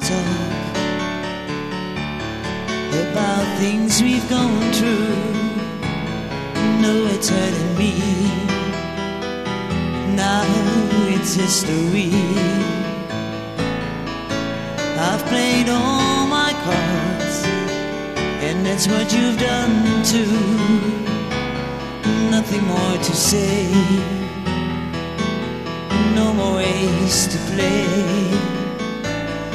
talk about things we've gone through. No, it's hurting me. Now it's history. I've played all my cards, and that's what you've done too. Nothing more to say, no more ways to play.